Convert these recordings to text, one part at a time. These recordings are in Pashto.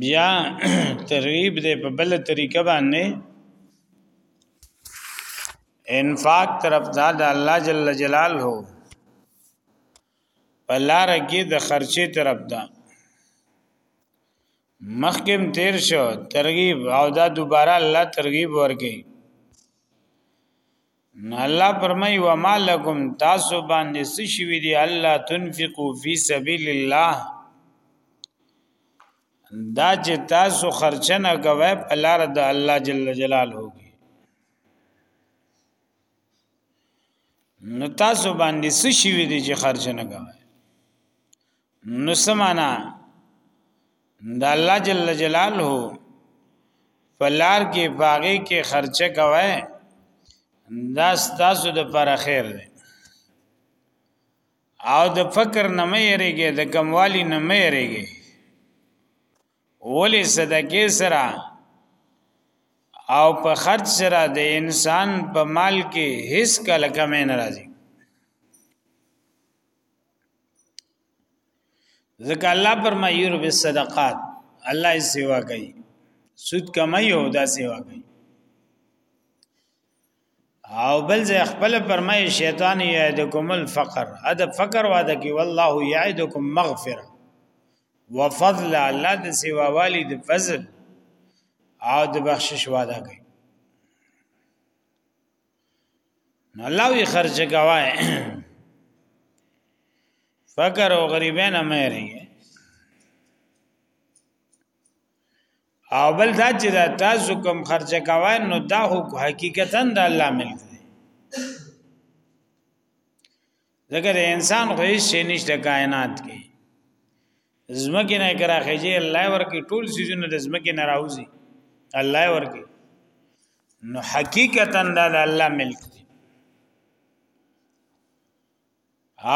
بیا ترغیب دی په بل طریقه باندې انفاق طرف دا د الله جل جلاله په لار کې د خرچې طرف دا مخکم تیر شو ترغیب او دا دوباره الله ترغیب ورکړي نو الله فرمای و ما لکم تاسو باندې څه شوی دی الله تنفقو فی سبیل الله دا چې تاسو خرچنه کوي په لار د الله جل جلاله کې نو تاسو باندې څه شوی دی چې خرچنه کوي نو سمانا د الله جل جلاله فلار کې باغې کې خرچه کوي دا ستاسو د پر خیر دی او د فکر نه مې یریږي د کموالی نه مې یریږي ولې صدقه سره او په خرج سره د انسان په مال کې هیڅ کله کمې ناراضي ځکه الله فرمایي یور بالصدقات الله یې سیوا کوي سود کمای او دا سیوا کوي او بل ځای خپل فرمایي شیطان یعدکم الفقر ادا فقر وعده کوي والله یعدکم مغفره وفضل الله د سیوا والی د فضل او د بخشش وعده کوي نو الله وی خرج گواي فقر او غریبین مېری او بل دا چې دا تاسو کوم خرج کوي نو دا حقیقتا د الله ملک دی ځکه د انسان خو هیڅ شي نشته کائنات کې زمکه نه کرا خېږي الله ورکی ټول سيزونه د زمکه نه راوځي الله ورکی نو حقیقتا دا د الله ملک دی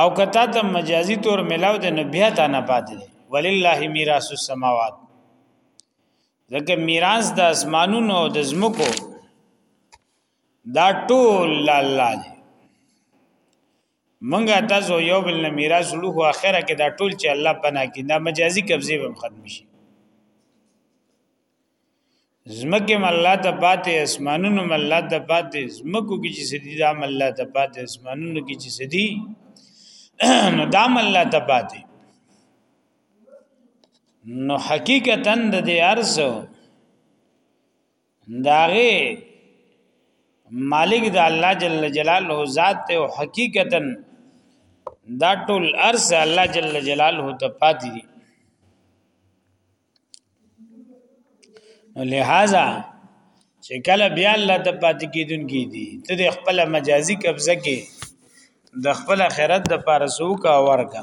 او کته ته مجازي تور ملاو د نبيات نه پاتې دی ولله میراث السماوات ځکه میراث د اسمانونو او د زمکو دا ټول الله دی منګه تاسو یو بل نه میراث لو خو اخره کې دا ټول چې الله پنا کې دا مجازي قبضه به ختم شي زمکه مله ته پاتې اسمانونو مله ته پاتې زمکو کې چې سدي دا مله ته پاتې اسمانونو کې چې سدي نو دا مله ته پاتې نو حقیقتا د دې ارزو داغه مالک د الله جل جلاله ذات ته او حقیقتا دا ټول ارز الله جل جلاله ته پاتې دي لہذا چې کله بیا الله ته پاتې کیدون کی دي ته د خپل مجازي قبضه کې د خپل خیرت د پارسو کا ورګه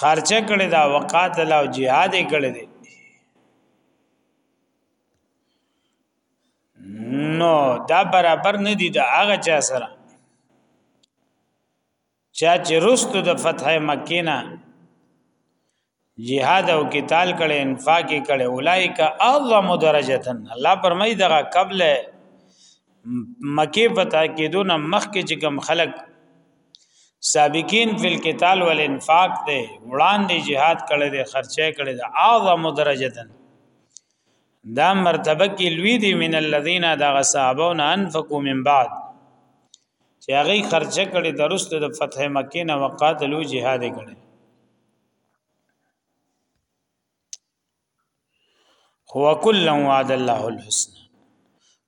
خرچه کړی دا وقاتل او جهاد کړی دی نو دا برابر نه دی دا هغه چا سره چا چې رستو د فتح مکه نه جهاد او قتال کړي انفاق کړي اولایک اعظم درجتن الله پرمای دغه قبل مکه فتح کېدو نه مخکې چې کم خلک سابقین فی القتال والانفاق ده وړاندې jihad کړي ده خرچه کړي ده اعظم درجتن دا مرتبه کې لوی دي من الذين دا صحابون انفقوا من بعد چې هغه خرچه کړي درست د فتح مکه نه وقاتلو jihad کړي هو کلا وعد الله الحسن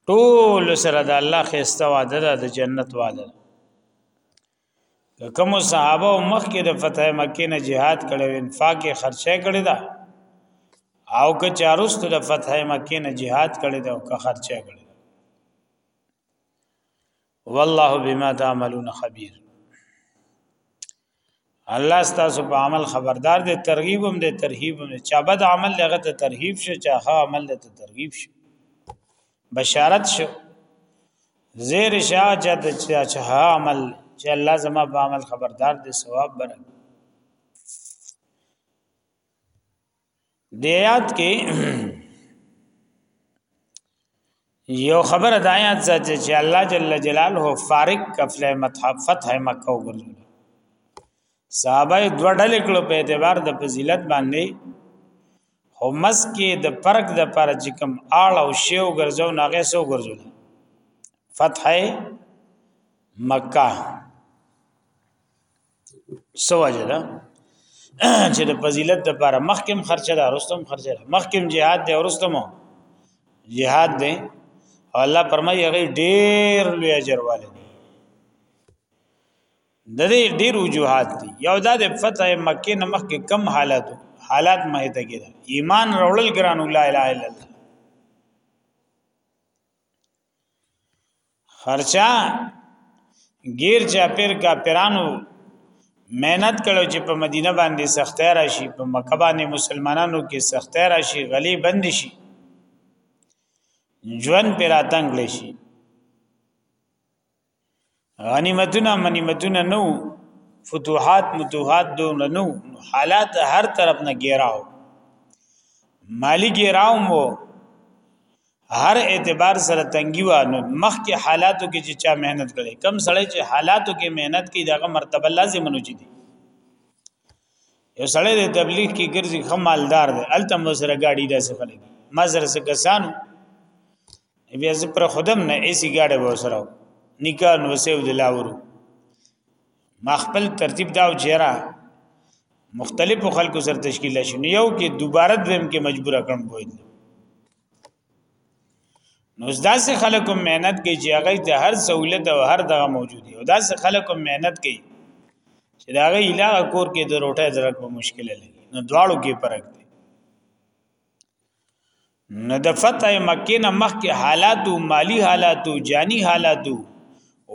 ټول سره د الله خسته وعده ده د جنت وعده کوم صحابه او مخکې د فتح مکه نه jihad کړو انفاق خرچه کړی دا او که چاروست د فتح مکه نه jihad کړی دا او که خرچه کړی والله بما تعملون خبير الله ستاسو په عمل خبردار دی ترغیب هم دی ترهیب هم دی چا بد عمل لغه ته ترهیب شي چا ښه عمل ته ترغیب شي بشارت شو زیر شاه چا ته چا ښه عمل چې الله زما په عمل خبردار دی ثواب برکت د آیات کې یو خبره د آیات سره چې الله جل جلاله فارق کفل متحف فتح مکه وګرځول صحابه دوه ډلې کړو په اعتبار د فضیلت باندې همس کې د فرق د پر چې کوم آړ او شیو ګرځو ناغه سو ګرځول فتح مکه سواجه ده چې د فضیلت د لپاره مخکم خرچه ده رستم خرچه ده مخکم jihad ده رستم jihad ده او الله فرمایي هغه ډیر لوی اجر والي د دې ډیر وجوهات دي یو دا د فتح مکه نه مخکې کم حالات حالات مه ته کېده ایمان رولل ګران لا اله الا الله خرچا غیر چا پیر کا پیرانو مهنت کړو چې په مدینه باندې سختي راشي په مکه باندې مسلمانانو کې سختي راشي غلي بند شي ژوند پر اتنګ لشي غنیمتونه منیمتونه نو فتوحات متوحات دو نو حالات هر طرف نه گیراو مالی گیراو مو هر اعتبار سره تنګي و نو مخکې حالاتو کې چې چا مهنت کړي کم سړی چې حالاتو کې مهنت کوي دغه مرتبه لازم نه چي دي یو سړی د تبلیغ کې ګرځي خمالدار دی الته مو سره گاډي داسې خلک ما سره څه کسانو بیا زه پر خودم نه ایسی گاډي به سره نکاح نو سیو د لاورو ما خپل ترتیب دا وجرا مختلفو خلکو سره تشکیل شي یو کې دوباره دویم کې مجبور کړم بوید نو داسې خلکو مهنت کوي چې هغه ته هر سہولت او هر دغه موجود دی او داسې خلکو مهنت کوي چې دا غي علاوه کور کې د روټه درک په مشکل لګي نو دواړو کې فرق دی نو د فتح مکه نه مخکې حالات او مالی حالات او جانی حالات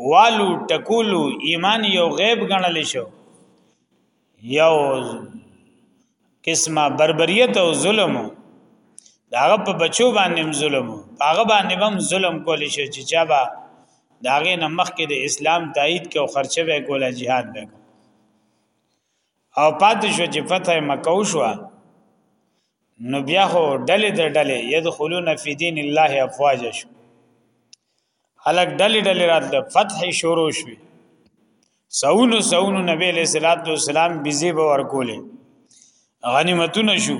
والو ټکولو ایمان یو غیب غنل شو یو قسمه بربریت او ظلم داغه په بچو باندې ظلم هغه باندې هم ظلم کول شي چې چا با داغه نه مخکې د اسلام تایید کې او خرچه به کوله jihad به او پاتې شو چې فتح مکه وشو نو بیا هو ډلې د ډلې يدخلون فی دین الله افواج شو خلک ډلې ډلې راتله فتح شروع شوې سونو سونو نبی علیہ الصلوۃ والسلام بيزي به ورکولې غنیمتونه شو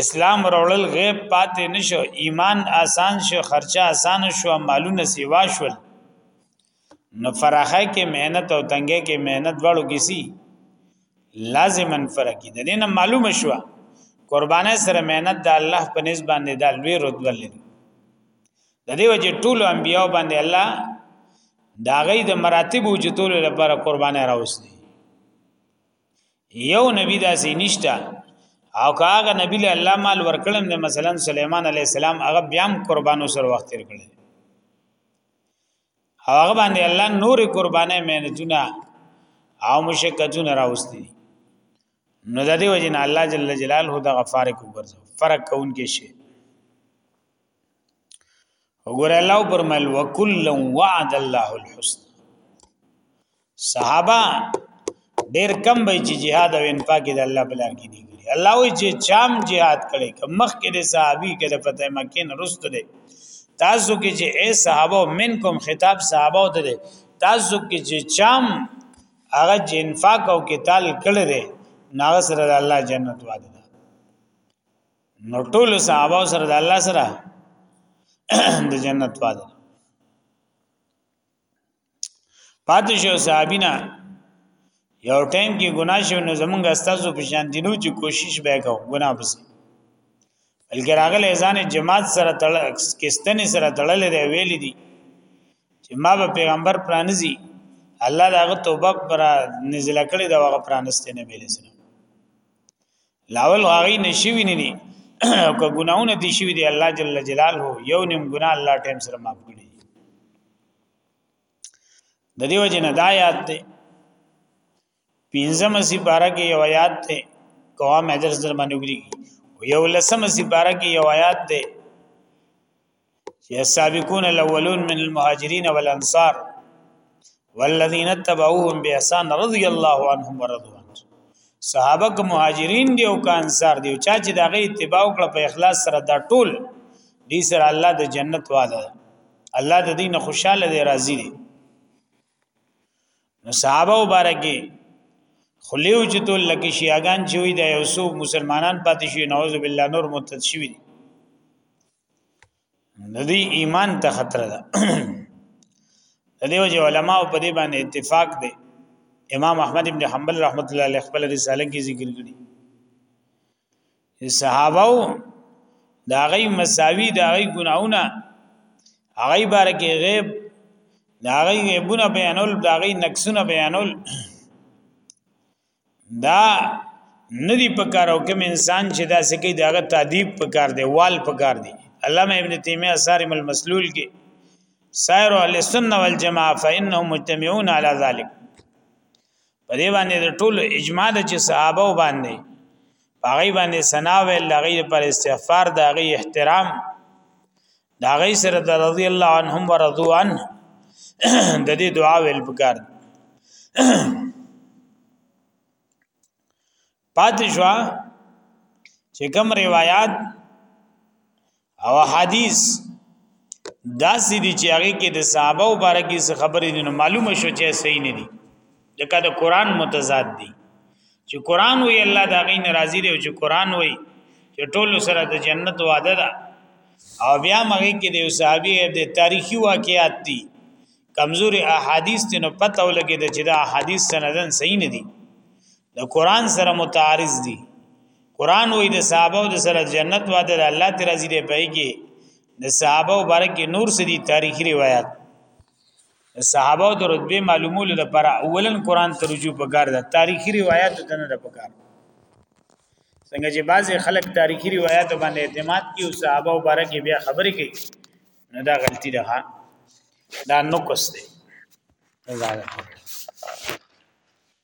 اسلام رولل غیب پاتې نشو ایمان آسان شو خرچه آسان شو مالونه سیوا شول نو فراخه کې مهنت او تنګه کې مهنت واړو کسی لازما فرقی د دینه معلومه شو قربانه سره مهنت د الله په نسبت باندې د لوی رتبه لري د دې وجه ټول انبیاء باندې الله دا غي د مراتب او جتول لپاره قربانه راوستي یو نبی داسې نشته او کاغه نبی له الله مال ورکړم د مثلا سليمان عليه السلام هغه بیا هم قربانو سره وخت تیر کړل او هغه باندې الله نور قربانه مهنتونه او مشقتونه راوستي نو د دې وجه نه الله جل جلاله د غفار کو ګرځو فرق کون کې شي وګوره الله پرمل وکل وعد الله الحسن صحابه ډیر کم به چې jihad او انفاق د الله بلار کې دي الله وی چې چام jihad کړي کمخ کې د صحابي کې د فتح مکه نه رست دي تاسو کې چې اے صحابه منکم خطاب صحابه ته دي تاسو کې چې چام هغه انفاق او قتال کړي دي ناغه سره الله جنت وعده نو ټول صحابه سره د الله سره د جنت وعده پاتې شو صحابینا یو ټیم کې ګناه شو نو زمونږ استادو په شان دینو چې کوشش وکاو ګناه بس بلکې راغله ځان جماعت سره تړ کستنې سره تړلې دی ویل دي چې ما به پیغمبر پرانځي الله داغه توبه پر نزل کړي دا هغه پرانسته نه ویل سره لاول غاغي نشوي نه دي که ګناونه دي شوي دي الله جل جلاله یو نیم ګنا الله ټیم سره معاف کړي د دیو جن هدایت ته پنځم سی بارا کې یو آیات ته قوام ادرس در باندې وګړي یو لسم سی بارا کې یو آیات ته چې السابقون الاولون من المهاجرین والانصار والذین اتبعوهم باحسان رضی الله عنهم ورضوا عنه صحابه که مهاجرین دی او که انصار دی چا چې دغه اتباع کړ په اخلاص سره دا ټول دې سره الله د جنت وعده الله د دین خوشاله دی راضی دی نو صحابه مبارکي خلیو چې ټول لکه شیعاګان چې وي د یوسف مسلمانان پاتې شي نعوذ بالله نور مرتد شوی دي د دې ایمان ته خطر ده د دې وجه علماء په دې باندې اتفاق دي امام احمد ابن حنبل رحمت الله علیه خپل رساله کې ذکر کړی صحابه دا غي مساوي دا غي ګناونه هغه باره کې غیب دا غي غیبونه بیانول دا غي نقصونه بیانول دا ندی پکار او کوم انسان چې دا سکی داغه تعذیب پکار دی وال پکار دی علامه ابن تیمیه سارم المسلول کې سائر اهل السنه والجماعه فانهم مجتمعون على ذلك په دې باندې د ټولو اجماع د چې صحابه باندې هغه باندې ثنا ویل هغه پر استغفار د هغه احترام دا غي سره د رضی الله عنهم ورضوا عن د دې دعا ویل پکار پاتې شو چې کوم روایت او حدیث دا سې دي چې هغه کې د صحابه مبارکي څخه خبرې دي نو معلومه شو چې صحیح نه دي دغه د قران متضاد دي چې قران وی الله دا غي ناراضي دی چې قران وی چې ټول سره د جنت وعده ده او بیا مګي کې د صحابي د تاریخي واقعیات دي کمزوري احادیث ته نو پته ولګي د چې دا احادیث سندن صحیح نه دي د قران سره متعارض دي قران وی د صحابه او د سره جنت وعده ده الله تعالی دې پېږي د صحابه مبارک نور سدي تاریخي روایت صحابه او د رتبه معلومولو لپاره اولن قران ته رجوع پکار ده تاریخي روایت ته نه پکار څنګه چې بعضی خلک تاریخي روایت باندې اعتماد کوي او صحابه او بارک بیا خبرې کوي نه دا غلطی ده دا نقص ده